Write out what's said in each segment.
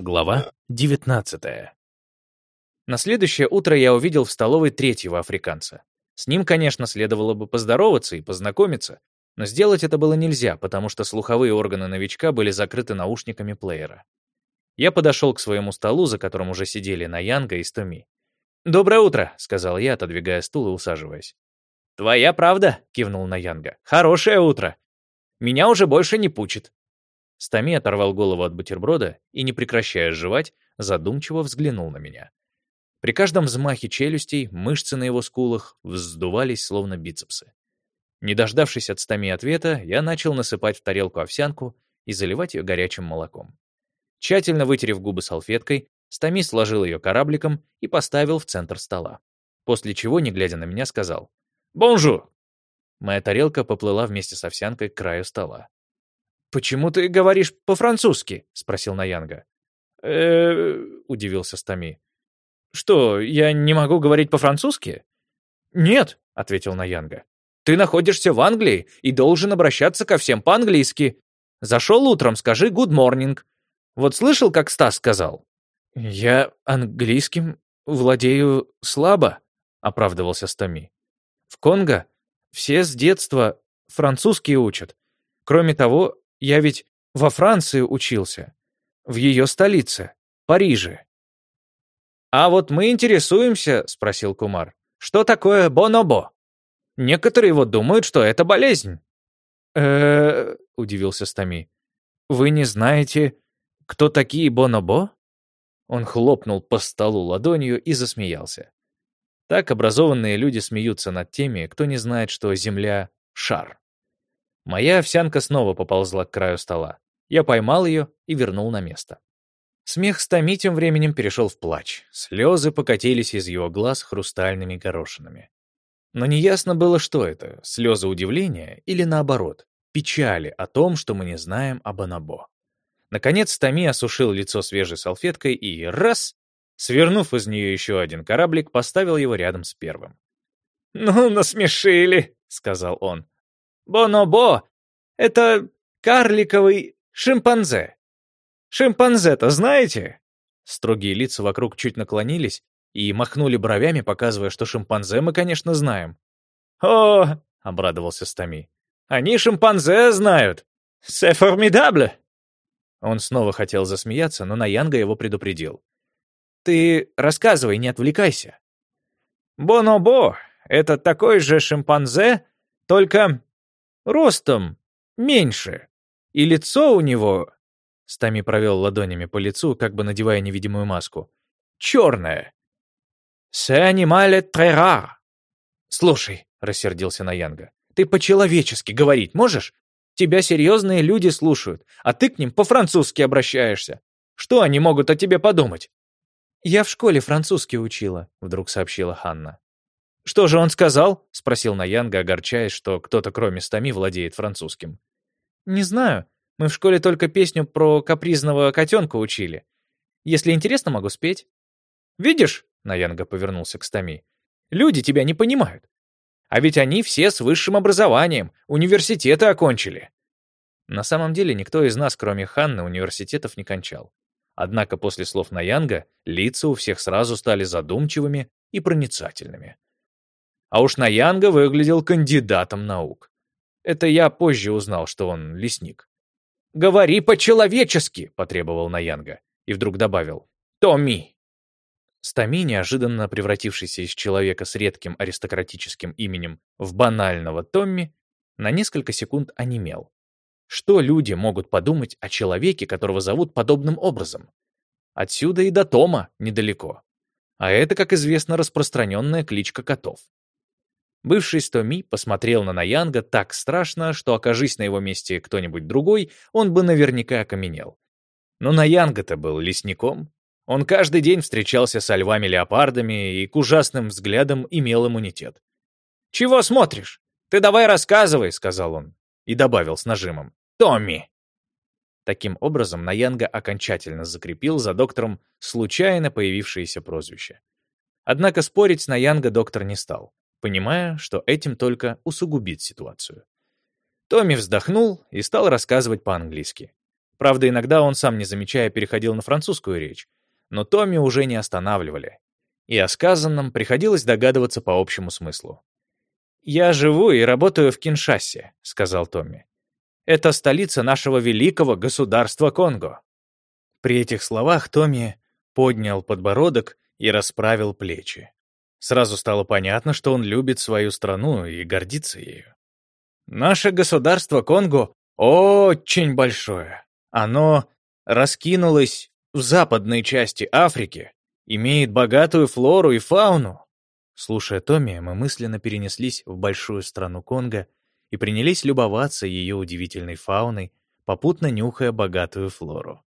Глава 19 На следующее утро я увидел в столовой третьего африканца. С ним, конечно, следовало бы поздороваться и познакомиться, но сделать это было нельзя, потому что слуховые органы новичка были закрыты наушниками плеера. Я подошел к своему столу, за которым уже сидели Наянга и Стоми. «Доброе утро», — сказал я, отодвигая стул и усаживаясь. «Твоя правда», — кивнул Наянга. «Хорошее утро. Меня уже больше не пучит». Стоми оторвал голову от бутерброда и, не прекращая жевать, задумчиво взглянул на меня. При каждом взмахе челюстей мышцы на его скулах вздувались, словно бицепсы. Не дождавшись от Стами ответа, я начал насыпать в тарелку овсянку и заливать ее горячим молоком. Тщательно вытерев губы салфеткой, Стами сложил ее корабликом и поставил в центр стола. После чего, не глядя на меня, сказал «Bonjour!». Моя тарелка поплыла вместе с овсянкой к краю стола. «Почему ты говоришь по-французски?» — спросил Наянга. э удивился Стами. «Что, я не могу говорить по-французски?» «Нет», — ответил Наянга. «Ты находишься в Англии и должен обращаться ко всем по-английски. Зашел утром, скажи «good morning». Вот слышал, как Стас сказал?» «Я английским владею слабо», — оправдывался Стами. «В Конго все с детства французский учат. Кроме того, я ведь во Франции учился. В ее столице, Париже. «А вот мы интересуемся», — спросил Кумар, «что такое бонобо? Некоторые вот думают, что это болезнь». э удивился Стами. «Вы не знаете, кто такие бонобо?» Он хлопнул по столу ладонью и засмеялся. Так образованные люди смеются над теми, кто не знает, что Земля — шар. Моя овсянка снова поползла к краю стола. Я поймал ее и вернул на место. Смех Стами тем временем перешел в плач. Слезы покатились из его глаз хрустальными горошинами. Но неясно было, что это — слезы удивления или, наоборот, печали о том, что мы не знаем об Анабо. Наконец Стами осушил лицо свежей салфеткой и раз, свернув из нее еще один кораблик, поставил его рядом с первым. «Ну, насмешили», — сказал он. «Бонобо — это карликовый шимпанзе. Шимпанзе-то знаете?» Строгие лица вокруг чуть наклонились и махнули бровями, показывая, что шимпанзе мы, конечно, знаем. «О!» — обрадовался Стами. «Они шимпанзе знают! C'est formidable!» Он снова хотел засмеяться, но Наянга его предупредил. «Ты рассказывай, не отвлекайся». «Бонобо — это такой же шимпанзе, только ростом меньше, и лицо у него Стами провел ладонями по лицу, как бы надевая невидимую маску. «Черное!» «Се анимале трера!» «Слушай», — рассердился Наянга, — «ты по-человечески говорить можешь? Тебя серьезные люди слушают, а ты к ним по-французски обращаешься. Что они могут о тебе подумать?» «Я в школе французский учила», — вдруг сообщила Ханна. «Что же он сказал?» — спросил Наянга, огорчаясь, что кто-то кроме Стами владеет французским. «Не знаю. Мы в школе только песню про капризного котенка учили. Если интересно, могу спеть. Видишь, Наянга повернулся к Стами, люди тебя не понимают. А ведь они все с высшим образованием, университеты окончили. На самом деле никто из нас, кроме Ханны, университетов не кончал. Однако после слов Наянга лица у всех сразу стали задумчивыми и проницательными. А уж Наянга выглядел кандидатом наук. Это я позже узнал, что он лесник. «Говори по-человечески!» — потребовал Наянга. И вдруг добавил. «Томми!» Стами, неожиданно превратившийся из человека с редким аристократическим именем в банального Томми, на несколько секунд онемел. Что люди могут подумать о человеке, которого зовут подобным образом? Отсюда и до Тома недалеко. А это, как известно, распространенная кличка котов. Бывший Стоми посмотрел на Наянга так страшно, что, окажись на его месте кто-нибудь другой, он бы наверняка окаменел. Но Наянга-то был лесником. Он каждый день встречался со львами-леопардами и к ужасным взглядам имел иммунитет. «Чего смотришь? Ты давай рассказывай», — сказал он. И добавил с нажимом. «Томми!» Таким образом, Наянга окончательно закрепил за доктором случайно появившееся прозвище. Однако спорить с Наянга доктор не стал понимая, что этим только усугубит ситуацию. Томми вздохнул и стал рассказывать по-английски. Правда, иногда он сам, не замечая, переходил на французскую речь, но Томми уже не останавливали. И о сказанном приходилось догадываться по общему смыслу. «Я живу и работаю в Киншасе», — сказал Томми. «Это столица нашего великого государства Конго». При этих словах Томми поднял подбородок и расправил плечи. Сразу стало понятно, что он любит свою страну и гордится ею. «Наше государство Конго очень большое. Оно раскинулось в западной части Африки, имеет богатую флору и фауну. Слушая Томми, мы мысленно перенеслись в большую страну Конго и принялись любоваться ее удивительной фауной, попутно нюхая богатую флору.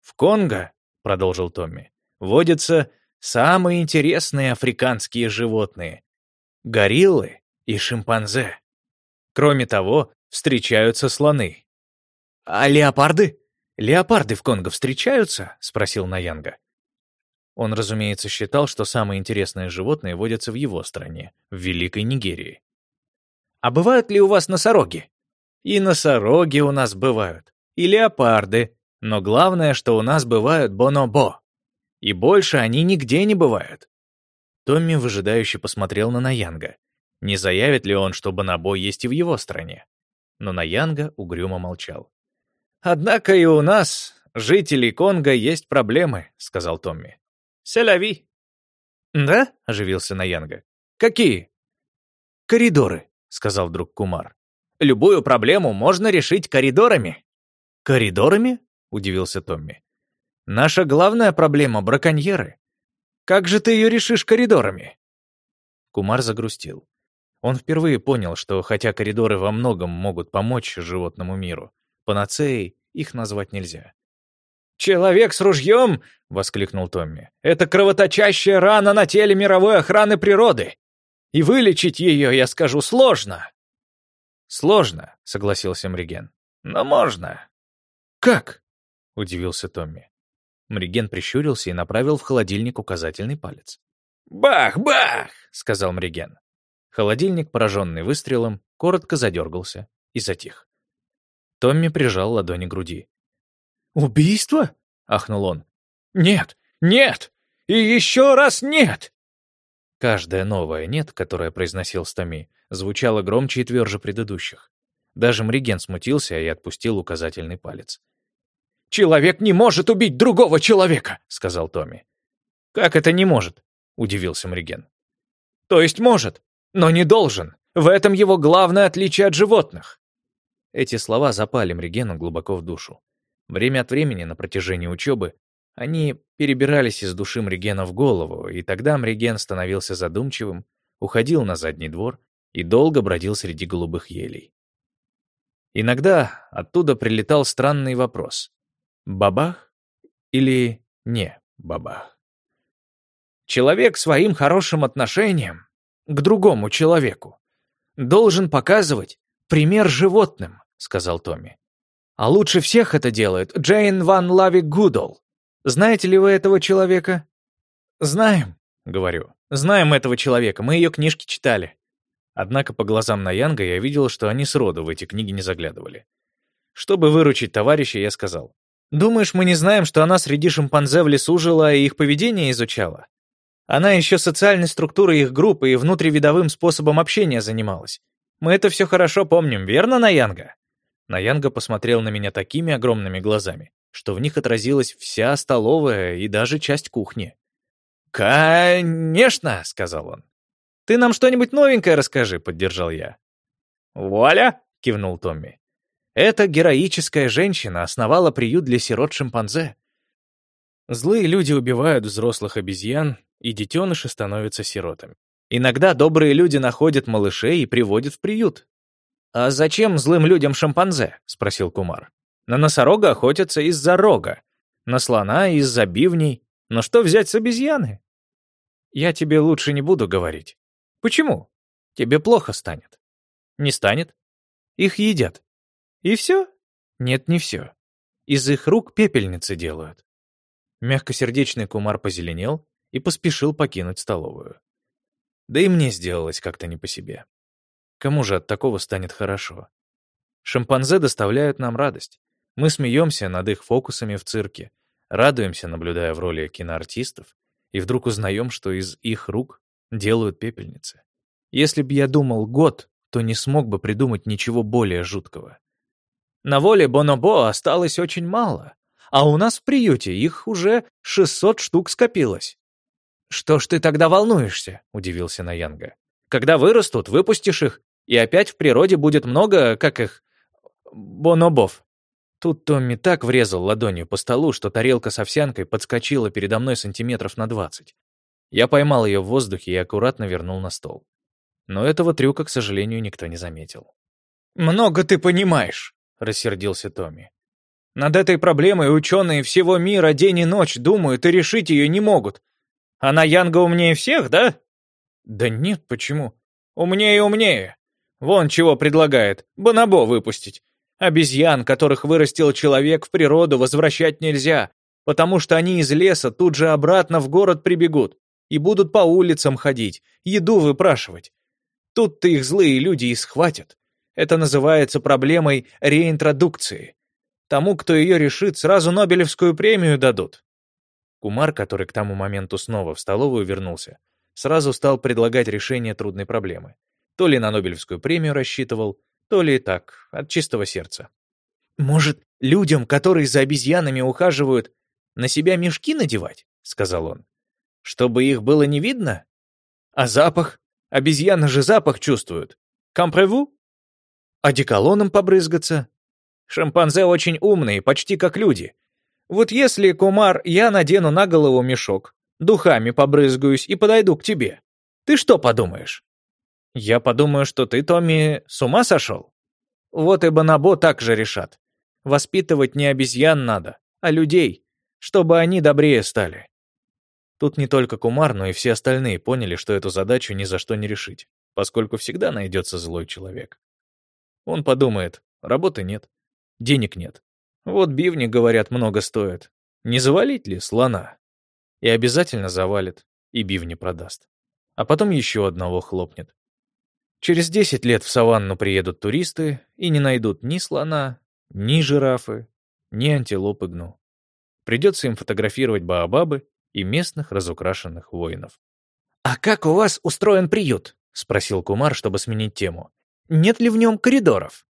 «В Конго», — продолжил Томми, — «водятся самые интересные африканские животные — гориллы и шимпанзе. Кроме того, встречаются слоны». «А леопарды? Леопарды в Конго встречаются?» — спросил Наянга. Он, разумеется, считал, что самые интересные животные водятся в его стране, в Великой Нигерии. «А бывают ли у вас носороги?» «И носороги у нас бывают, и леопарды, но главное, что у нас бывают бонобо. И больше они нигде не бывают». Томми выжидающе посмотрел на Наянга. Не заявит ли он, что бонобо есть и в его стране? Но Наянга угрюмо молчал. «Однако и у нас, жителей Конго, есть проблемы», — сказал Томми. «Селяви». «Да?» — оживился Наянга. «Какие?» «Коридоры», — сказал вдруг Кумар. «Любую проблему можно решить коридорами». «Коридорами?» — удивился Томми. «Наша главная проблема — браконьеры. Как же ты ее решишь коридорами?» Кумар загрустил. Он впервые понял, что хотя коридоры во многом могут помочь животному миру, панацеей их назвать нельзя. «Человек с ружьем!» — воскликнул Томми. «Это кровоточащая рана на теле мировой охраны природы! И вылечить ее, я скажу, сложно!» «Сложно», — согласился Мриген. «Но можно». «Как?» — удивился Томми. Мриген прищурился и направил в холодильник указательный палец. «Бах, бах!» — сказал Мриген. Холодильник, пораженный выстрелом, коротко задергался и затих. Томми прижал ладони к груди. «Убийство?» — ахнул он. «Нет! Нет! И еще раз нет!» Каждое новое «нет», которое произносил Стоми, звучало громче и тверже предыдущих. Даже Мриген смутился и отпустил указательный палец. «Человек не может убить другого человека!» — сказал Томми. «Как это не может?» — удивился Мриген. «То есть может, но не должен. В этом его главное отличие от животных». Эти слова запали Мригену глубоко в душу. Время от времени на протяжении учебы они перебирались из души Мригена в голову, и тогда Мриген становился задумчивым, уходил на задний двор и долго бродил среди голубых елей. Иногда оттуда прилетал странный вопрос. Бабах или не бабах? Человек своим хорошим отношением к другому человеку должен показывать пример животным, сказал Томми. А лучше всех это делает Джейн Ван Лави Гудол. Знаете ли вы этого человека? Знаем, говорю. Знаем этого человека, мы ее книжки читали. Однако по глазам Наянга я видел, что они сроду в эти книги не заглядывали. Чтобы выручить товарища, я сказал. «Думаешь, мы не знаем, что она среди шимпанзе в лесу жила и их поведение изучала? Она еще социальной структурой их группы и внутривидовым способом общения занималась. Мы это все хорошо помним, верно, Наянга?» Наянга посмотрел на меня такими огромными глазами, что в них отразилась вся столовая и даже часть кухни. «Конечно!» — сказал он. «Ты нам что-нибудь новенькое расскажи», — поддержал я. «Вуаля!» — кивнул Томми. «Эта героическая женщина основала приют для сирот-шимпанзе. Злые люди убивают взрослых обезьян, и детеныши становятся сиротами. Иногда добрые люди находят малышей и приводят в приют, «А зачем злым людям шимпанзе?» — спросил Кумар. «На носорога охотятся из-за рога, на слона — из-за бивней. Но что взять с обезьяны?» «Я тебе лучше не буду говорить». «Почему? Тебе плохо станет». «Не станет. Их едят». «И все?» «Нет, не все. Из их рук пепельницы делают». Мягкосердечный Кумар позеленел и поспешил покинуть столовую. Да и мне сделалось как-то не по себе. Кому же от такого станет хорошо? Шимпанзе доставляют нам радость. Мы смеемся над их фокусами в цирке, радуемся, наблюдая в роли киноартистов, и вдруг узнаем, что из их рук делают пепельницы. Если б я думал год, то не смог бы придумать ничего более жуткого. На воле Бонобо осталось очень мало, а у нас в приюте их уже 600 штук скопилось. «Что ж ты тогда волнуешься?» — удивился Наянга. «Когда вырастут, выпустишь их, и опять в природе будет много, как их, бонобов». Тут Томми так врезал ладонью по столу, что тарелка с овсянкой подскочила передо мной сантиметров на двадцать. Я поймал ее в воздухе и аккуратно вернул на стол. Но этого трюка, к сожалению, никто не заметил. «Много ты понимаешь», — рассердился Томми. «Над этой проблемой ученые всего мира день и ночь думают и решить ее не могут. Она Янга умнее всех, да?» «Да нет, почему?» «Умнее и умнее. Вон чего предлагает. Бонобо выпустить. Обезьян, которых вырастил человек, в природу возвращать нельзя, потому что они из леса тут же обратно в город прибегут и будут по улицам ходить, еду выпрашивать. Тут-то их злые люди и схватят. Это называется проблемой реинтродукции. Тому, кто ее решит, сразу Нобелевскую премию дадут. Кумар, который к тому моменту снова в столовую вернулся, сразу стал предлагать решение трудной проблемы. То ли на Нобелевскую премию рассчитывал, то ли так, от чистого сердца. «Может, людям, которые за обезьянами ухаживают, на себя мешки надевать?» — сказал он. «Чтобы их было не видно? А запах? Обезьяны же запах чувствуют. Компреву? Одеколоном побрызгаться? Шимпанзе очень умные, почти как люди. Вот если, кумар, я надену на голову мешок, духами побрызгаюсь и подойду к тебе, ты что подумаешь? Я подумаю, что ты, Томми, с ума сошел? Вот и Бонобо так же решат. Воспитывать не обезьян надо, а людей, чтобы они добрее стали. Тут не только Кумар, но и все остальные поняли, что эту задачу ни за что не решить, поскольку всегда найдется злой человек. Он подумает, работы нет, денег нет. Вот бивни, говорят, много стоят. Не завалить ли слона? И обязательно завалит, и бивни продаст. А потом еще одного хлопнет. Через 10 лет в саванну приедут туристы и не найдут ни слона, ни жирафы, ни антилопы гну. Придется им фотографировать баобабы и местных разукрашенных воинов. «А как у вас устроен приют?» — спросил Кумар, чтобы сменить тему. «Нет ли в нем коридоров?»